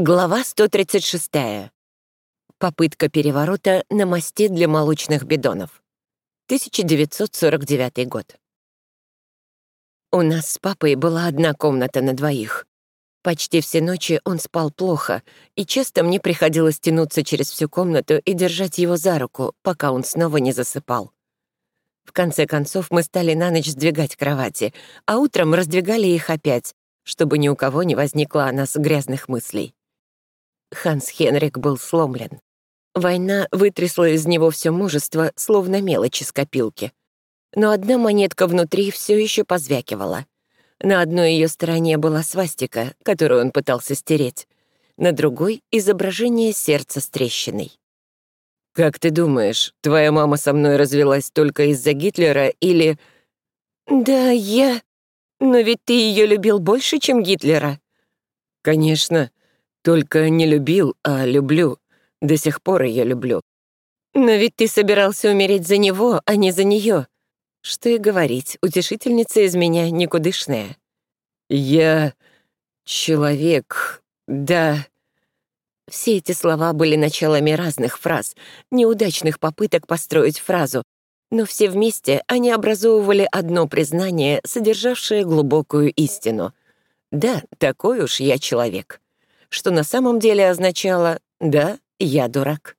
Глава 136. Попытка переворота на мосте для молочных бидонов. 1949 год. У нас с папой была одна комната на двоих. Почти все ночи он спал плохо, и часто мне приходилось тянуться через всю комнату и держать его за руку, пока он снова не засыпал. В конце концов мы стали на ночь сдвигать кровати, а утром раздвигали их опять, чтобы ни у кого не возникло о нас грязных мыслей. Ханс Хенрик был сломлен. Война вытрясла из него все мужество, словно мелочи с копилки. Но одна монетка внутри все еще позвякивала. На одной ее стороне была свастика, которую он пытался стереть. На другой — изображение сердца с трещиной. «Как ты думаешь, твоя мама со мной развелась только из-за Гитлера или...» «Да, я... Но ведь ты ее любил больше, чем Гитлера». «Конечно. Только не любил, а люблю. До сих пор ее люблю. Но ведь ты собирался умереть за него, а не за нее. Что и говорить, утешительница из меня никудышная. Я человек, да. Все эти слова были началами разных фраз, неудачных попыток построить фразу, но все вместе они образовывали одно признание, содержавшее глубокую истину. Да, такой уж я человек что на самом деле означало «да, я дурак».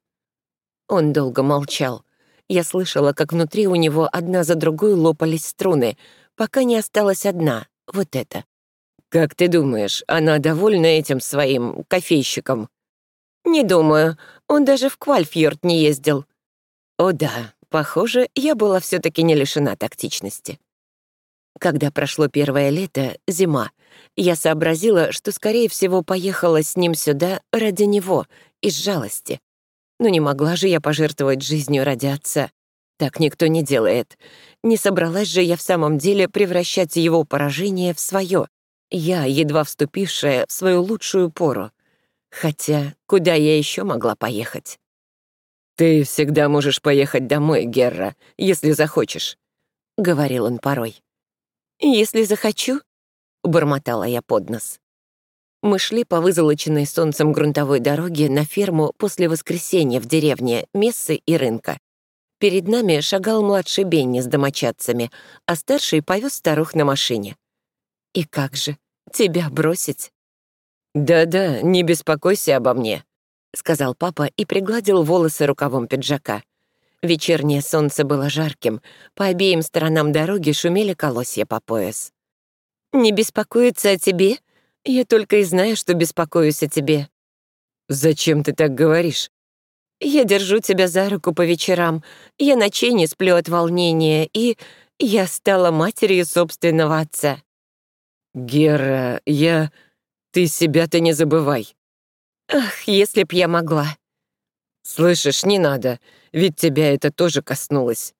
Он долго молчал. Я слышала, как внутри у него одна за другой лопались струны, пока не осталась одна, вот эта. «Как ты думаешь, она довольна этим своим кофейщиком?» «Не думаю. Он даже в Квальфьорд не ездил». «О да, похоже, я была все таки не лишена тактичности». Когда прошло первое лето, зима, я сообразила, что, скорее всего, поехала с ним сюда ради него, из жалости. Но не могла же я пожертвовать жизнью ради отца. Так никто не делает. Не собралась же я в самом деле превращать его поражение в свое. Я, едва вступившая в свою лучшую пору. Хотя, куда я еще могла поехать? «Ты всегда можешь поехать домой, Герра, если захочешь», — говорил он порой. «Если захочу», — бормотала я под нос. Мы шли по вызолоченной солнцем грунтовой дороге на ферму после воскресенья в деревне, мессы и рынка. Перед нами шагал младший Бенни с домочадцами, а старший повез старух на машине. «И как же, тебя бросить?» «Да-да, не беспокойся обо мне», — сказал папа и пригладил волосы рукавом пиджака. Вечернее солнце было жарким, по обеим сторонам дороги шумели колосья по пояс. «Не беспокоиться о тебе? Я только и знаю, что беспокоюсь о тебе». «Зачем ты так говоришь?» «Я держу тебя за руку по вечерам, я ночей не сплю от волнения, и я стала матерью собственного отца». «Гера, я... Ты себя-то не забывай». «Ах, если б я могла». «Слышишь, не надо ведь тебя это тоже коснулось».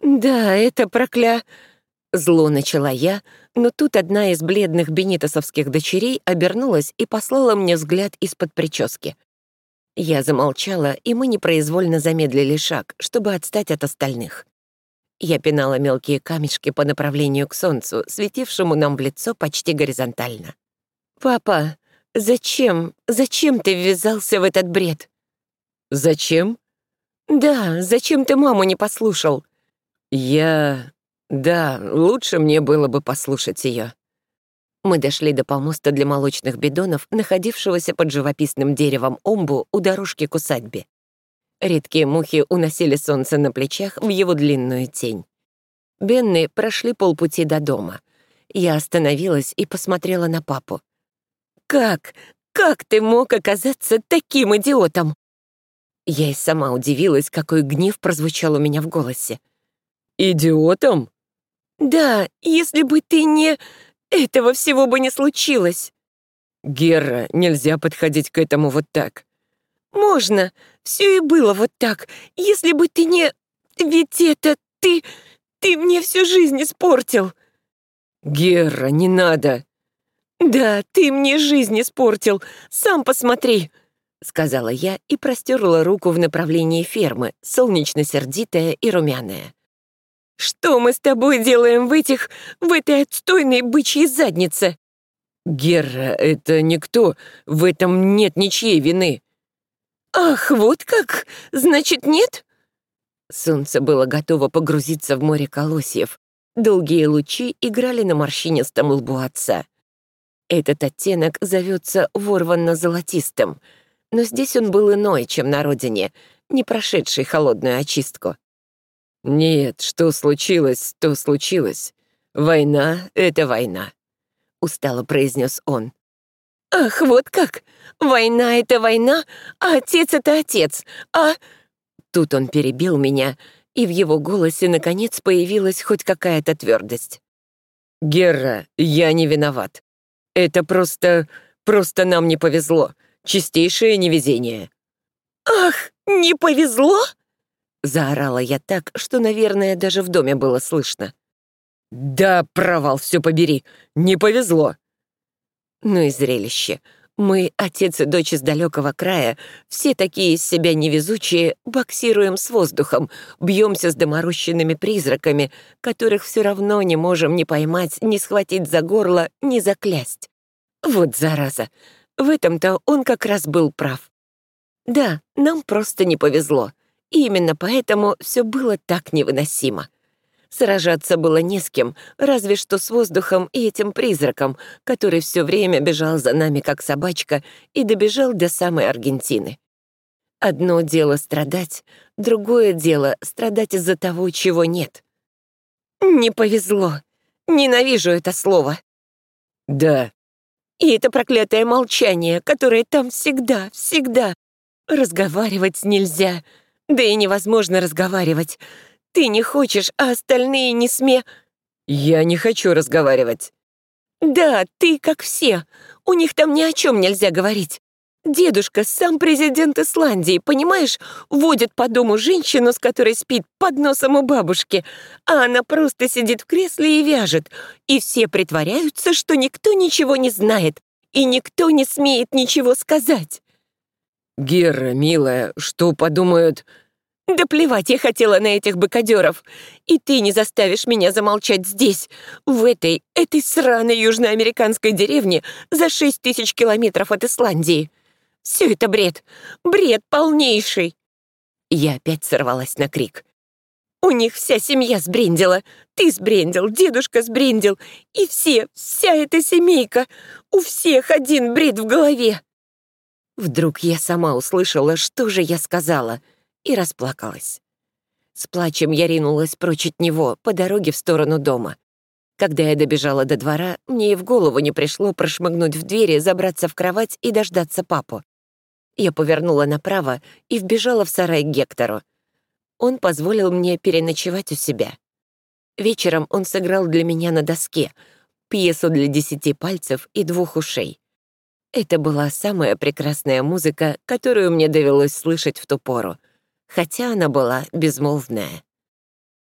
«Да, это прокля...» Зло начала я, но тут одна из бледных бенитосовских дочерей обернулась и послала мне взгляд из-под прически. Я замолчала, и мы непроизвольно замедлили шаг, чтобы отстать от остальных. Я пинала мелкие камешки по направлению к солнцу, светившему нам в лицо почти горизонтально. «Папа, зачем, зачем ты ввязался в этот бред?» «Зачем?» «Да, зачем ты маму не послушал?» «Я... Да, лучше мне было бы послушать ее. Мы дошли до помоста для молочных бидонов, находившегося под живописным деревом омбу у дорожки к усадьбе. Редкие мухи уносили солнце на плечах в его длинную тень. Бенны прошли полпути до дома. Я остановилась и посмотрела на папу. «Как? Как ты мог оказаться таким идиотом?» Я и сама удивилась, какой гнев прозвучал у меня в голосе. «Идиотом?» «Да, если бы ты не... Этого всего бы не случилось». «Гера, нельзя подходить к этому вот так». «Можно. Все и было вот так. Если бы ты не... Ведь это ты... Ты мне всю жизнь испортил». «Гера, не надо». «Да, ты мне жизнь испортил. Сам посмотри. — сказала я и простерла руку в направлении фермы, солнечно-сердитая и румяная. «Что мы с тобой делаем в этих... в этой отстойной бычьей заднице?» Герра, это никто, в этом нет ничьей вины. Ах, вот как? Значит, нет? Солнце было готово погрузиться в море колосьев. Долгие лучи играли на морщинистом лбу отца. Этот оттенок зовется ворванно-золотистым, но здесь он был иной, чем на родине, не прошедший холодную очистку. «Нет, что случилось, то случилось. Война — это война», — устало произнес он. «Ах, вот как! Война — это война, а отец — это отец, а...» Тут он перебил меня, и в его голосе, наконец, появилась хоть какая-то твердость. «Герра, я не виноват. Это просто... просто нам не повезло. Чистейшее невезение». «Ах, не повезло?» Заорала я так, что, наверное, даже в доме было слышно. «Да, провал, все побери, не повезло!» Ну и зрелище. Мы, отец и дочь из далекого края, все такие из себя невезучие, боксируем с воздухом, бьемся с доморощенными призраками, которых все равно не можем ни поймать, ни схватить за горло, ни заклясть. Вот зараза. В этом-то он как раз был прав. Да, нам просто не повезло. И именно поэтому все было так невыносимо. Сражаться было не с кем, разве что с воздухом и этим призраком, который все время бежал за нами, как собачка, и добежал до самой Аргентины. Одно дело страдать, другое дело страдать из-за того, чего нет. Не повезло. Ненавижу это слово. Да. И это проклятое молчание, которое там всегда, всегда. Разговаривать нельзя, да и невозможно разговаривать. Ты не хочешь, а остальные не сме...» «Я не хочу разговаривать». «Да, ты как все. У них там ни о чем нельзя говорить. Дедушка, сам президент Исландии, понимаешь, водит по дому женщину, с которой спит под носом у бабушки, а она просто сидит в кресле и вяжет, и все притворяются, что никто ничего не знает, и никто не смеет ничего сказать». «Гера, милая, что подумают...» Да плевать я хотела на этих быкадеров. И ты не заставишь меня замолчать здесь, в этой, этой сраной южноамериканской деревне за шесть тысяч километров от Исландии. Все это бред. Бред полнейший. Я опять сорвалась на крик. У них вся семья сбрендила. Ты сбрендил, дедушка сбрендил. И все, вся эта семейка. У всех один бред в голове. Вдруг я сама услышала, что же я сказала — и расплакалась. С плачем я ринулась прочь от него, по дороге в сторону дома. Когда я добежала до двора, мне и в голову не пришло прошмыгнуть в двери, забраться в кровать и дождаться папу. Я повернула направо и вбежала в сарай к Гектору. Он позволил мне переночевать у себя. Вечером он сыграл для меня на доске пьесу для десяти пальцев и двух ушей. Это была самая прекрасная музыка, которую мне довелось слышать в ту пору — хотя она была безмолвная.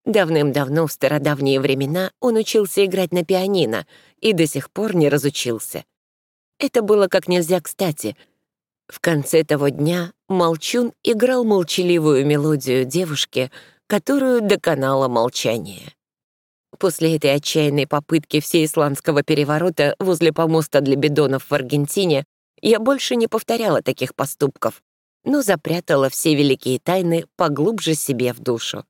Давным-давно, в стародавние времена, он учился играть на пианино и до сих пор не разучился. Это было как нельзя кстати. В конце того дня Молчун играл молчаливую мелодию девушке, которую доконало молчание. После этой отчаянной попытки всеисландского переворота возле помоста для бидонов в Аргентине я больше не повторяла таких поступков, но запрятала все великие тайны поглубже себе в душу.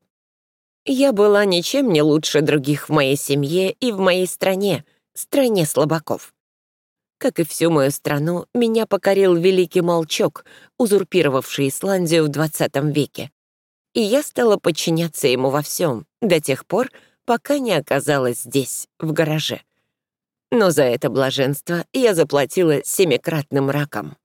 Я была ничем не лучше других в моей семье и в моей стране, стране слабаков. Как и всю мою страну, меня покорил великий молчок, узурпировавший Исландию в 20 веке. И я стала подчиняться ему во всем, до тех пор, пока не оказалась здесь, в гараже. Но за это блаженство я заплатила семикратным раком.